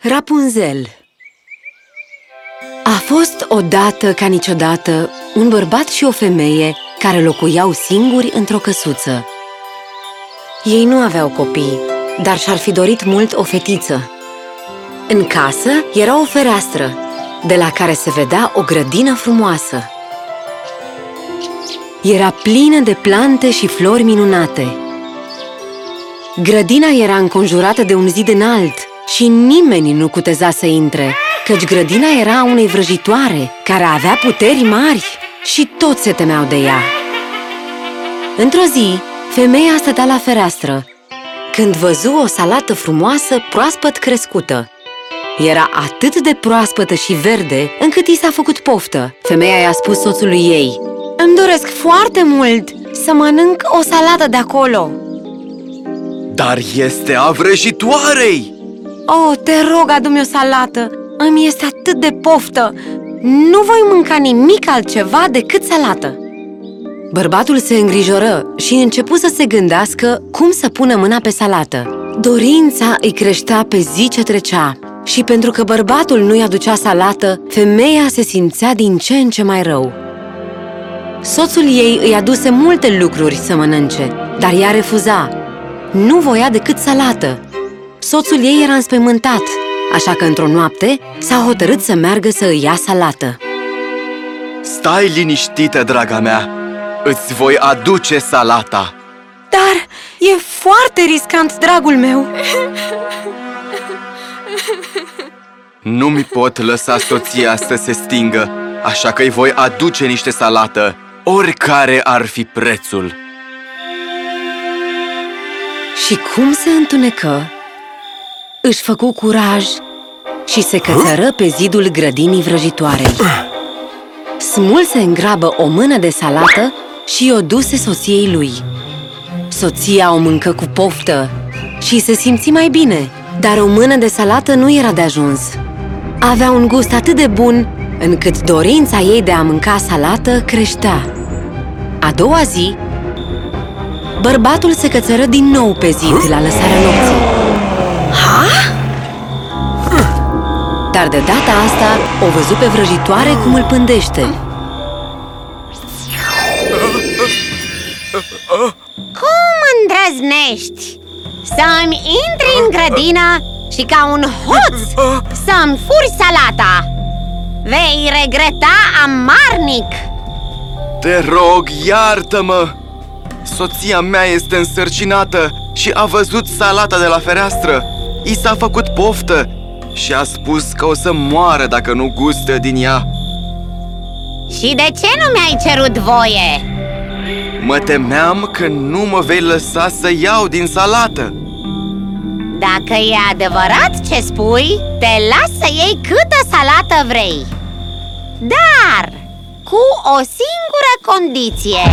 Rapunzel A fost odată ca niciodată un bărbat și o femeie care locuiau singuri într-o căsuță. Ei nu aveau copii, dar și-ar fi dorit mult o fetiță. În casă era o fereastră, de la care se vedea o grădină frumoasă. Era plină de plante și flori minunate. Grădina era înconjurată de un zid înalt și nimeni nu cuteza să intre, căci grădina era unei vrăjitoare care avea puteri mari și toți se temeau de ea. Într-o zi, femeia stătea la fereastră, când văzu o salată frumoasă, proaspăt crescută. Era atât de proaspătă și verde, încât i s-a făcut poftă. Femeia i-a spus soțului ei, Îmi doresc foarte mult să mănânc o salată de acolo!" Dar este a vrăjitoarei! Oh, te rog, adu-mi o salată! Îmi este atât de poftă! Nu voi mânca nimic altceva decât salată! Bărbatul se îngrijoră și începu să se gândească cum să pună mâna pe salată. Dorința îi creștea pe zi ce trecea și pentru că bărbatul nu-i aducea salată, femeia se simțea din ce în ce mai rău. Soțul ei îi aduse multe lucruri să mănânce, dar ea refuza. Nu voia decât salată. Soțul ei era înspăimântat, așa că într-o noapte s-a hotărât să meargă să îi ia salată. Stai liniștită, draga mea! Îți voi aduce salata! Dar e foarte riscant, dragul meu! Nu mi pot lăsa soția să se stingă, așa că îi voi aduce niște salată, oricare ar fi prețul. Și cum se întunecă, își făcu curaj și se cățără pe zidul grădinii vrăjitoarei. Smulse în grabă o mână de salată și o duse soției lui. Soția o mâncă cu poftă și se simți mai bine, dar o mână de salată nu era de ajuns. Avea un gust atât de bun încât dorința ei de a mânca salată creștea. A doua zi, bărbatul se cățără din nou pe zid la lăsarea nopții. Ha? Dar de data asta o văzu pe vrăjitoare cum îl pândește. Cum îndrăznești să-mi intri în grădină și ca un hoț să-mi furi salata? Vei regreta amarnic! Te rog, iartă-mă! Soția mea este însărcinată și a văzut salata de la fereastră. I s-a făcut poftă și a spus că o să moară dacă nu gustă din ea. Și de ce nu mi-ai cerut voie? Mă temeam că nu mă vei lăsa să iau din salată. Dacă e adevărat ce spui, te las să iei câtă salată vrei Dar cu o singură condiție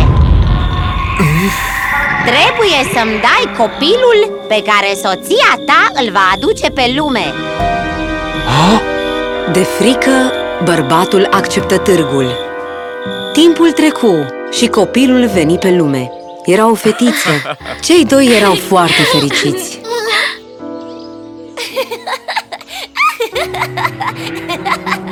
Trebuie să-mi dai copilul pe care soția ta îl va aduce pe lume De frică, bărbatul acceptă târgul. Timpul trecu și copilul veni pe lume. Era o fetiță. Cei doi erau foarte fericiți.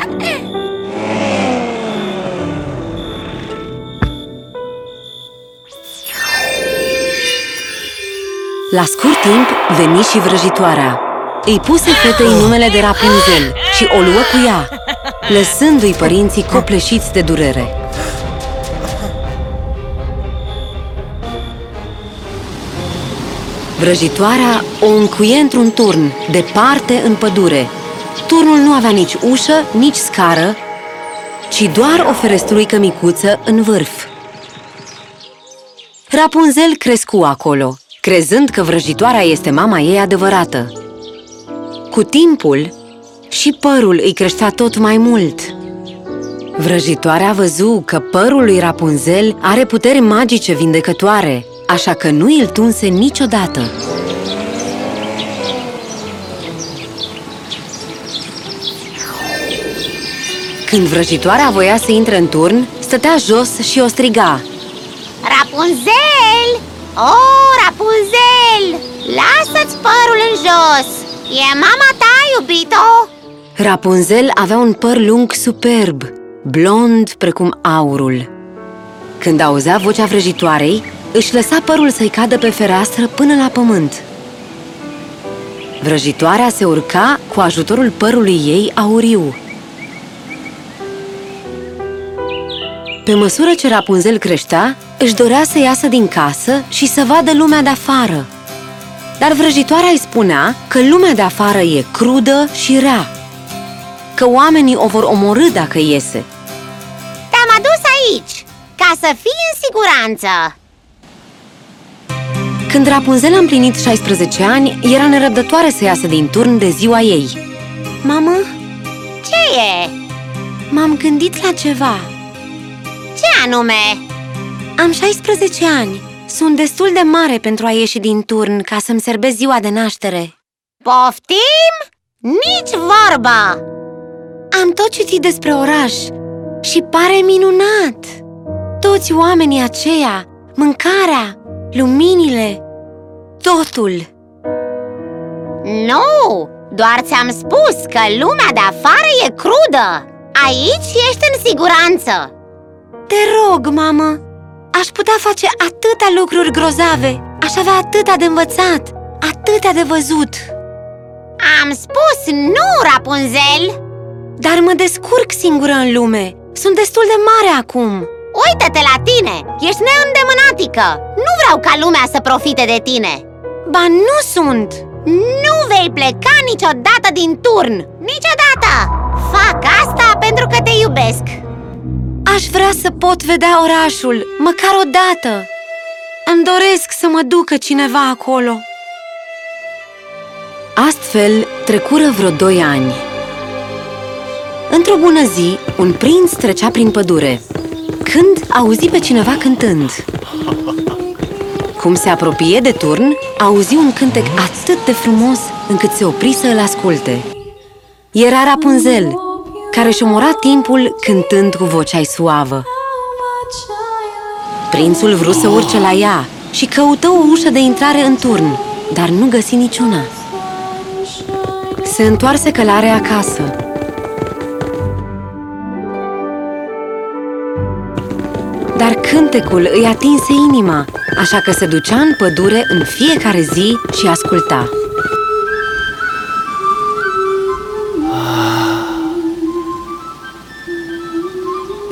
La scurt timp veni și vrăjitoarea. Îi puse fetei numele de Rapunzel și o luă cu ea, lăsându-i părinții copleșiți de durere. Vrăjitoarea o încuie într-un turn, departe în pădure. Turnul nu avea nici ușă, nici scară, ci doar o ferestruică micuță în vârf. Rapunzel crescu acolo, crezând că vrăjitoarea este mama ei adevărată. Cu timpul, și părul îi creștea tot mai mult. Vrăjitoarea văzu că părul lui Rapunzel are puteri magice vindecătoare, așa că nu îl tunse niciodată. Când vrăjitoarea voia să intre în turn, stătea jos și o striga Rapunzel! O, Rapunzel! Lasă-ți părul în jos! E mama ta, iubito! Rapunzel avea un păr lung superb, blond precum aurul. Când auzea vocea vrăjitoarei, își lăsa părul să-i cadă pe fereastră până la pământ. Vrăjitoarea se urca cu ajutorul părului ei auriu. Pe măsură ce Rapunzel creștea, își dorea să iasă din casă și să vadă lumea de afară. Dar vrăjitoarea îi spunea că lumea de afară e crudă și rea, că oamenii o vor omorâ dacă iese. Te-am adus aici, ca să fii în siguranță! Când Rapunzel a împlinit 16 ani, era nerăbdătoare să iasă din turn de ziua ei. Mamă, Ce e? m-am gândit la ceva. Ce anume? Am 16 ani. Sunt destul de mare pentru a ieși din turn ca să-mi serbesc ziua de naștere. Poftim? Nici vorba! Am tot citit despre oraș și pare minunat! Toți oamenii aceia, mâncarea, luminile, totul! Nu! Doar ți-am spus că lumea de afară e crudă! Aici ești în siguranță! Te rog, mamă! Aș putea face atâtea lucruri grozave! Aș avea atâta de învățat, atâtea de văzut! Am spus nu, Rapunzel! Dar mă descurc singură în lume! Sunt destul de mare acum! Uită-te la tine! Ești neîndemânatică! Nu vreau ca lumea să profite de tine! Ba nu sunt! Nu vei pleca niciodată din turn! Niciodată! Fac asta pentru că te iubesc! Aș vrea să pot vedea orașul, măcar o dată! Îmi doresc să mă ducă cineva acolo! Astfel, trecură vreo doi ani. Într-o bună zi, un prinț trecea prin pădure, când auzi pe cineva cântând. Cum se apropie de turn, auzi un cântec atât de frumos încât se opri să îl asculte. Era Rapunzel, care își omora timpul cântând cu vocea suavă. Prințul vrut să urce la ea și căută o ușă de intrare în turn, dar nu găsi niciuna. Se întoarse călare acasă. Dar cântecul îi atinse inima, așa că se ducea în pădure în fiecare zi și asculta.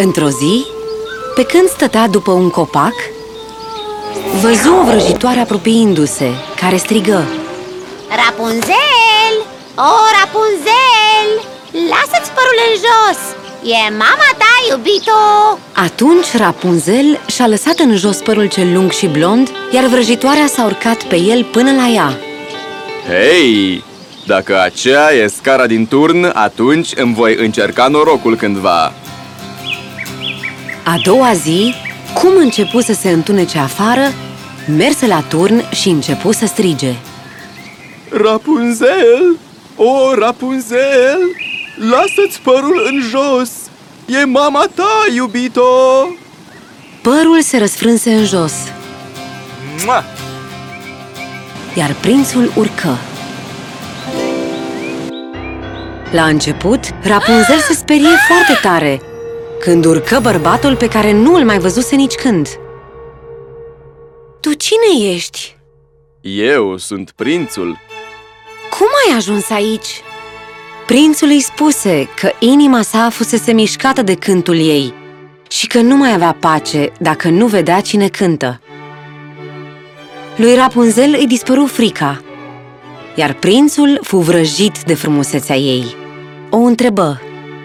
Într-o zi, pe când stătea după un copac, văzu o vrăjitoare apropiindu-se, care strigă Rapunzel! O, Rapunzel! Lasă-ți părul în jos! E mama ta, iubito! Atunci Rapunzel și-a lăsat în jos părul cel lung și blond, iar vrăjitoarea s-a urcat pe el până la ea. Hei! Dacă aceea e scara din turn, atunci îmi voi încerca norocul cândva. A doua zi, cum începu să se întunece afară, merse la turn și începu să strige. Rapunzel! O, Rapunzel! Lasă-ți părul în jos! E mama ta, iubito! Părul se răsfrânse în jos, Mua! iar prințul urcă. La început, Rapunzel se sperie foarte tare când urcă bărbatul pe care nu îl mai văzuse nici când. Tu cine ești? Eu sunt prințul. Cum ai ajuns aici? Prințul îi spuse că inima sa fusese mișcată de cântul ei și că nu mai avea pace dacă nu vedea cine cântă. Lui Rapunzel îi dispăru frica, iar prințul fu vrăjit de frumusețea ei. O întrebă.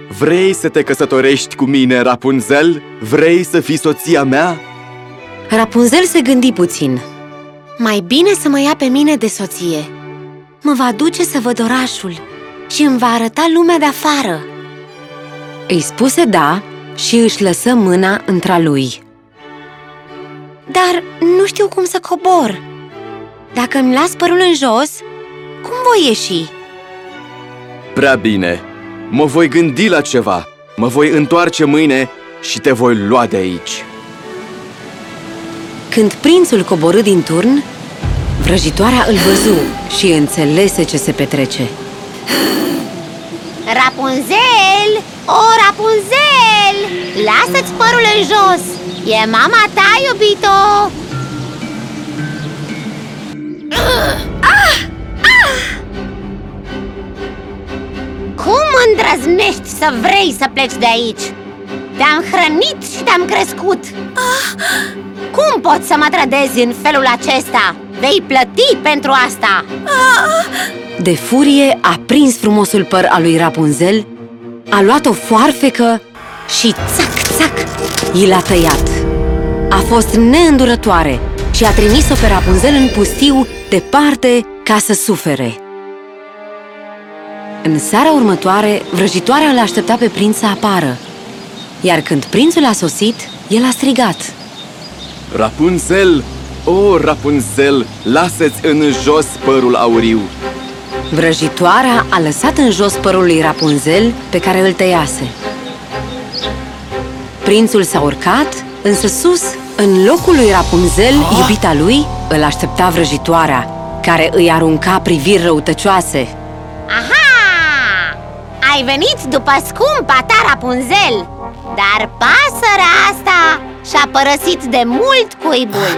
Vrei să te căsătorești cu mine, Rapunzel? Vrei să fii soția mea? Rapunzel se gândi puțin. Mai bine să mă ia pe mine de soție. Mă va duce să văd orașul și îmi va arăta lumea de afară. Îi spuse da și își lăsă mâna între lui. Dar nu știu cum să cobor. Dacă îmi las părul în jos, cum voi ieși? Prea bine. Mă voi gândi la ceva. Mă voi întoarce mâine și te voi lua de aici. Când prințul coborâ din turn, vrăjitoarea îl văzu și înțelese ce se petrece. Rapunzel! O, Rapunzel! Lasă-ți părul în jos! E mama ta, iubito! Cum îndrăznești să vrei să pleci de aici? Te-am hrănit și te-am crescut Cum poți să mă trădezi în felul acesta? Vei plăti pentru asta De furie a prins frumosul păr al lui Rapunzel, a luat o foarfecă și țac, țac, i l-a tăiat. A fost neîndurătoare și a trimis-o pe Rapunzel în pustiu, departe, ca să sufere. În seara următoare, vrăjitoarea îl aștepta pe prinț să apară. Iar când prințul a sosit, el a strigat. Rapunzel! O, Rapunzel, lasă-ți în jos părul auriu! Vrăjitoarea a lăsat în jos părul lui Rapunzel pe care îl tăiase. Prințul s-a urcat, însă sus, în locul lui Rapunzel, iubita lui, îl aștepta vrăjitoarea, care îi arunca priviri răutăcioase. Aha! Ai venit după scumpa ta, Rapunzel Dar pasărea asta și-a părăsit de mult cuibul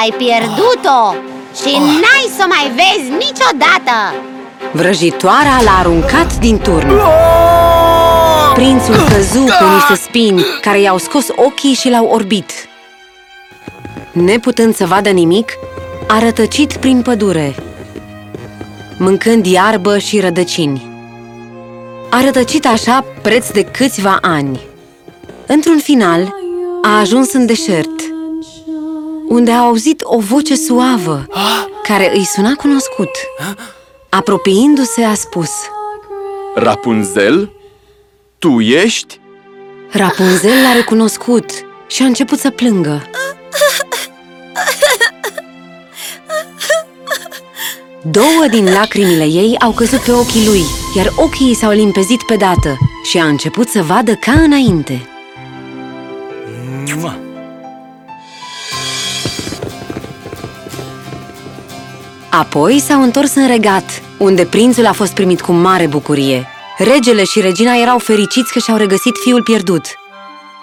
Ai pierdut-o și n-ai să o mai vezi niciodată Vrăjitoarea l-a aruncat din turn. Prințul căzu pe niște spini care i-au scos ochii și l-au orbit. Neputând să vadă nimic, a rătăcit prin pădure, mâncând iarbă și rădăcini. A rătăcit așa preț de câțiva ani. Într-un final, a ajuns în deșert, unde a auzit o voce suavă care îi suna cunoscut. Apropiindu-se, a spus Rapunzel? Tu ești? Rapunzel l-a recunoscut și a început să plângă. Două din lacrimile ei au căzut pe ochii lui, iar ochii i s-au limpezit pe dată și a început să vadă ca înainte. Apoi s-au întors în regat, unde prințul a fost primit cu mare bucurie. Regele și regina erau fericiți că și-au regăsit fiul pierdut.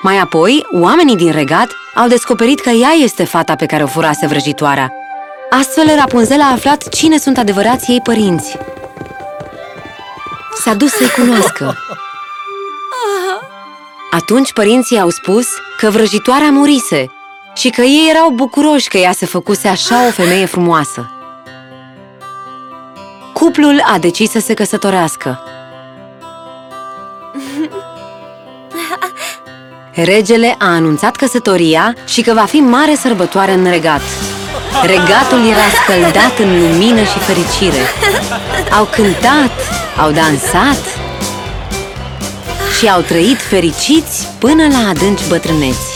Mai apoi, oamenii din regat au descoperit că ea este fata pe care o furase vrăjitoarea. Astfel, Rapunzel a aflat cine sunt adevărații ei părinți. S-a dus să-i cunoască. Atunci părinții au spus că vrăjitoarea murise și că ei erau bucuroși că ea se făcuse așa o femeie frumoasă. Cuplul a decis să se căsătorească. Regele a anunțat căsătoria și că va fi mare sărbătoare în regat. Regatul era scăldat în lumină și fericire. Au cântat, au dansat și au trăit fericiți până la adânci bătrâneți.